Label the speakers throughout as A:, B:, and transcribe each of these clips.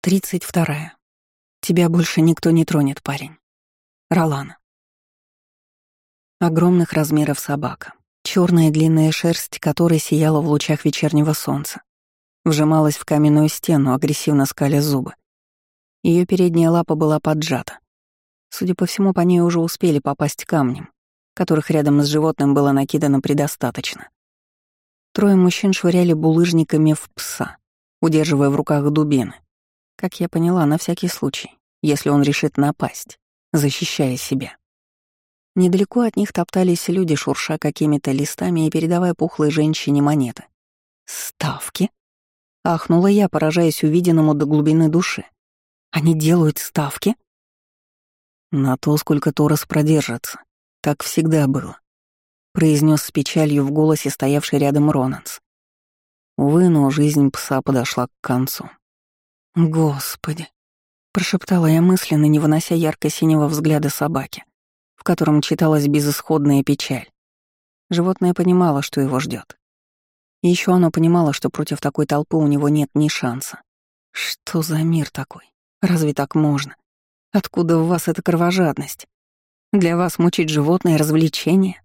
A: Тридцать вторая. Тебя больше никто не тронет, парень. Ролана. Огромных размеров собака, черная длинная шерсть которой сияла в лучах вечернего солнца, вжималась в каменную стену, агрессивно скаля зубы. Ее передняя лапа была поджата. Судя по всему, по ней уже успели попасть камнем, которых рядом с животным было накидано предостаточно. Трое мужчин швыряли булыжниками в пса, удерживая в руках дубины. Как я поняла, на всякий случай, если он решит напасть, защищая себя. Недалеко от них топтались люди, шурша какими-то листами и передавая пухлой женщине монеты. «Ставки?» — ахнула я, поражаясь увиденному до глубины души. «Они делают ставки?»
B: «На то, сколько Торос продержится. Так всегда было», — произнес с печалью в голосе стоявший рядом Ронанс. Увы, но жизнь пса подошла к концу.
A: «Господи!» — прошептала я мысленно, не вынося ярко-синего взгляда собаки, в котором читалась безысходная печаль. Животное понимало, что его ждет. Еще оно понимало, что против такой толпы у него нет ни шанса. Что за мир такой? Разве так можно? Откуда в вас эта кровожадность? Для вас мучить животное — развлечение?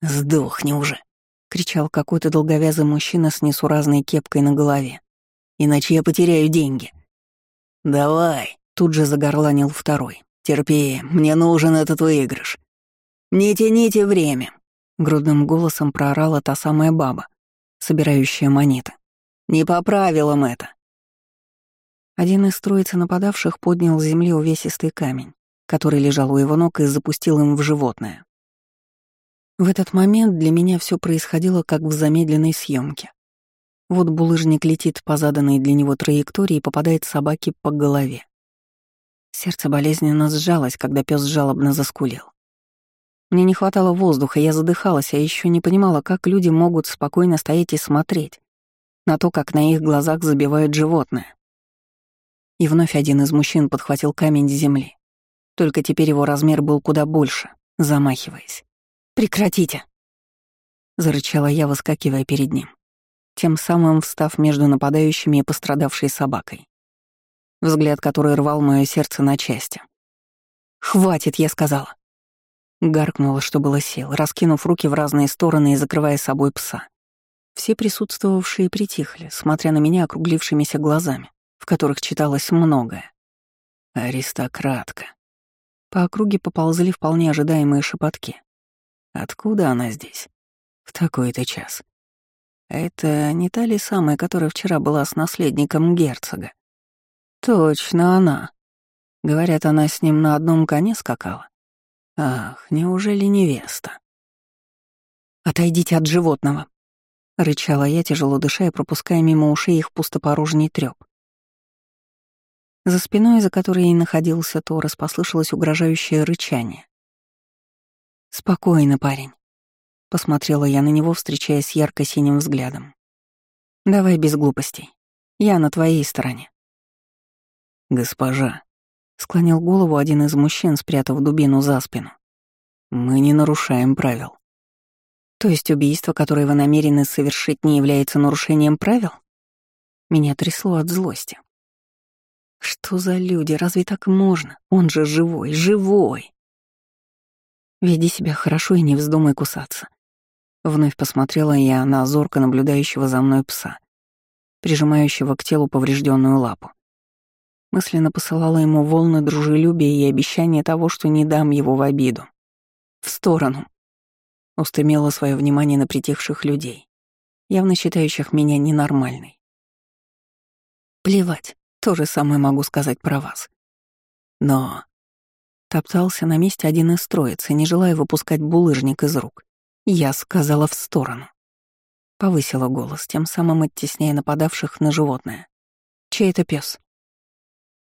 B: «Сдохни уже!»
A: — кричал какой-то долговязый мужчина с несуразной кепкой на голове
B: иначе я потеряю деньги». «Давай», — тут же загорланил второй. «Терпи, мне нужен этот выигрыш. Не тяните время», — грудным голосом проорала та самая баба, собирающая монеты. «Не по правилам это».
A: Один из троицы нападавших поднял с земли увесистый камень, который лежал у его ног и запустил им в животное. В этот момент для меня все происходило как в замедленной съемке. Вот булыжник летит по заданной для него траектории и попадает собаке по голове. Сердце болезненно сжалось, когда пес жалобно заскулил. Мне не хватало воздуха, я задыхалась, а еще не понимала, как люди могут спокойно стоять и смотреть на то, как на их глазах забивают животное. И вновь один из мужчин подхватил камень с земли. Только теперь его размер был куда больше, замахиваясь. «Прекратите!» — зарычала я, выскакивая перед ним тем самым встав между нападающими и пострадавшей собакой. Взгляд, который рвал мое сердце на части. «Хватит», — я сказала. Гаркнула, что было сил, раскинув руки в разные стороны и закрывая собой пса. Все присутствовавшие притихли, смотря на меня округлившимися глазами, в которых читалось многое.
B: «Аристократка».
A: По округе поползли вполне ожидаемые шепотки.
B: «Откуда она здесь? В такой-то час?» Это не та ли самая, которая вчера была с наследником герцога? Точно она. Говорят, она с ним на одном коне скакала. Ах, неужели невеста?
A: «Отойдите от животного!» — рычала я, тяжело дыша и пропуская мимо ушей их пустопорожний трёп. За спиной, за которой находился Торос, послышалось угрожающее рычание. «Спокойно, парень. Посмотрела я на него, встречаясь с ярко-синим взглядом. «Давай без глупостей. Я на твоей стороне».
B: «Госпожа», — склонил голову один из мужчин, спрятав дубину за спину. «Мы не нарушаем правил».
A: «То есть убийство, которое вы намерены совершить, не является нарушением правил?» Меня трясло от злости. «Что за люди? Разве так можно? Он же живой, живой!» «Веди себя хорошо и не вздумай кусаться. Вновь посмотрела я на зорко наблюдающего за мной пса, прижимающего к телу поврежденную лапу. Мысленно посылала ему волны дружелюбия и обещание того, что не дам его в обиду. В сторону. Устремила свое внимание на притихших людей, явно считающих меня ненормальной. Плевать, то же самое могу сказать про вас. Но... Топтался на месте один из троицы, не желая выпускать булыжник из рук. Я сказала в сторону. Повысила голос, тем самым оттесняя нападавших на животное. Чей это пес?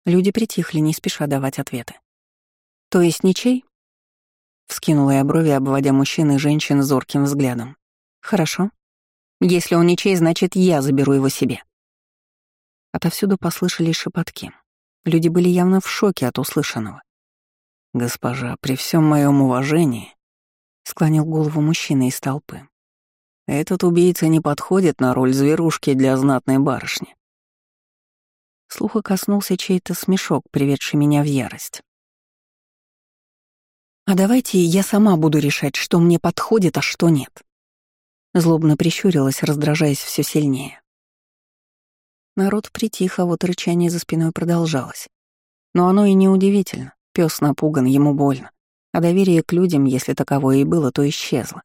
A: Люди притихли, не спеша давать ответы. То есть ничей? Вскинула я брови, обводя мужчин и женщин зорким взглядом. Хорошо. Если он ничей, значит, я заберу его себе. Отовсюду послышались шепотки. Люди были явно в шоке от услышанного.
B: «Госпожа, при всем моем уважении, склонил голову мужчина из толпы. Этот убийца не подходит на роль зверушки для знатной барышни.
A: Слуха коснулся чей-то смешок, приведший меня в ярость. «А давайте я сама буду решать, что мне подходит, а что нет». Злобно прищурилась, раздражаясь все сильнее. Народ притих, а вот рычание за спиной продолжалось. Но оно и не удивительно. Пес напуган, ему больно. А доверие к людям, если таковое и было, то исчезло.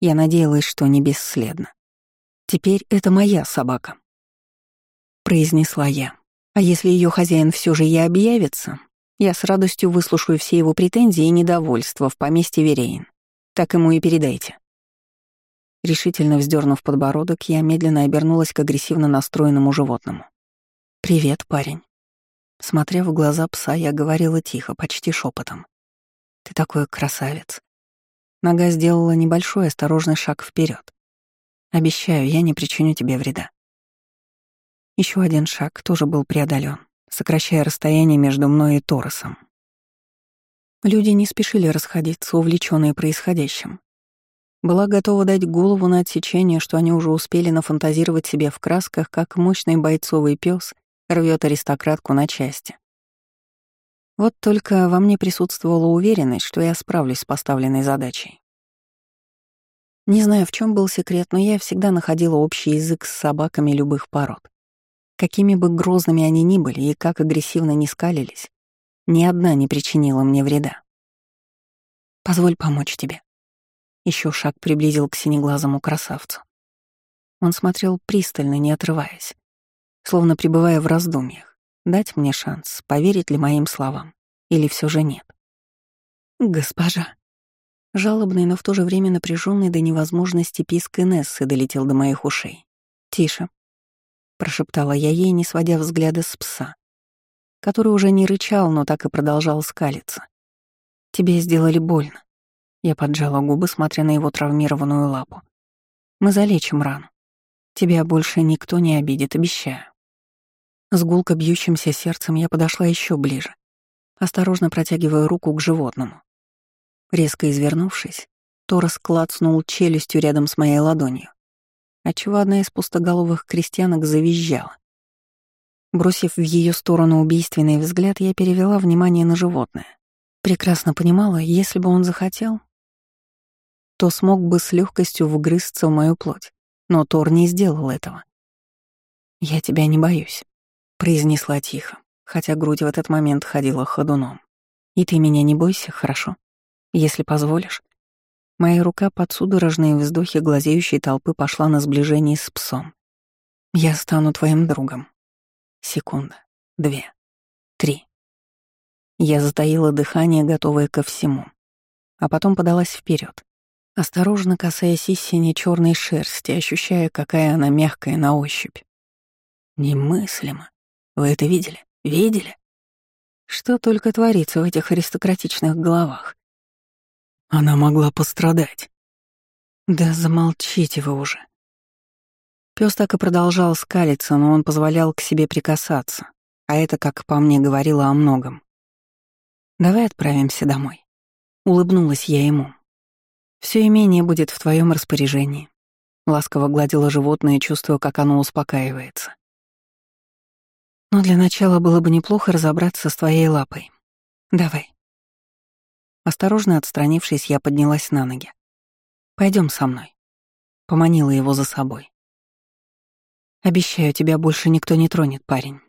A: Я надеялась, что не бесследно. «Теперь это моя собака», — произнесла я. «А если ее хозяин все же и объявится, я с радостью выслушаю все его претензии и недовольства в поместье Верейн. Так ему и передайте». Решительно вздернув подбородок, я медленно обернулась к агрессивно настроенному животному. «Привет, парень». Смотря в глаза пса, я говорила тихо, почти шепотом. «Ты такой красавец». Нога сделала небольшой осторожный шаг вперед. «Обещаю, я не причиню тебе вреда». Еще один шаг тоже был преодолен, сокращая расстояние между мной и Торосом. Люди не спешили расходиться, увлеченные происходящим. Была готова дать голову на отсечение, что они уже успели нафантазировать себе в красках, как мощный бойцовый пес рвет аристократку на части. Вот только во мне присутствовала уверенность, что я справлюсь с поставленной задачей. Не знаю, в чем был секрет, но я всегда находила общий язык с собаками любых пород. Какими бы грозными они ни были и как агрессивно ни скалились, ни одна не причинила мне вреда. «Позволь помочь тебе», еще шаг приблизил к синеглазому красавцу. Он смотрел пристально, не отрываясь, словно пребывая в раздумьях. Дать мне шанс, поверить ли моим словам, или все же нет. «Госпожа!» Жалобный, но в то же время напряженный до невозможности писк Инессы долетел до моих ушей. «Тише», — прошептала я ей, не сводя взгляда с пса, который уже не рычал, но так и продолжал скалиться. «Тебе сделали больно. Я поджала губы, смотря на его травмированную лапу. «Мы залечим рану. Тебя больше никто не обидит, обещаю». С гулко бьющимся сердцем я подошла еще ближе, осторожно протягивая руку к животному. Резко извернувшись, Торос клацнул челюстью рядом с моей ладонью, отчего одна из пустоголовых крестьянок завизжала. Бросив в ее сторону убийственный взгляд, я перевела внимание на животное. Прекрасно понимала, если бы он захотел, то смог бы с легкостью вгрызться в мою плоть. Но Тор не сделал этого. «Я тебя не боюсь», — произнесла тихо, хотя грудь в этот момент ходила ходуном. «И ты меня не бойся, хорошо? Если позволишь». Моя рука под судорожные вздохи глазеющей толпы пошла на сближение с псом. «Я стану твоим другом». Секунда, две, три. Я затаила дыхание, готовое ко всему, а потом подалась вперед, осторожно касаясь истине черной шерсти, ощущая, какая она мягкая на ощупь. Немыслимо. Вы это видели? Видели? Что только творится в этих аристократичных головах? Она могла пострадать. Да замолчите вы уже. Пёс так и продолжал скалиться, но он позволял к себе прикасаться, а это, как по мне, говорило о многом. «Давай отправимся домой». Улыбнулась я ему, все имение будет в твоем распоряжении. Ласково гладила животное, чувствуя, как оно успокаивается. Но для начала было бы неплохо разобраться с твоей лапой. Давай. Осторожно отстранившись, я поднялась на ноги. Пойдем со мной. Поманила его за собой. Обещаю, тебя больше никто не тронет, парень.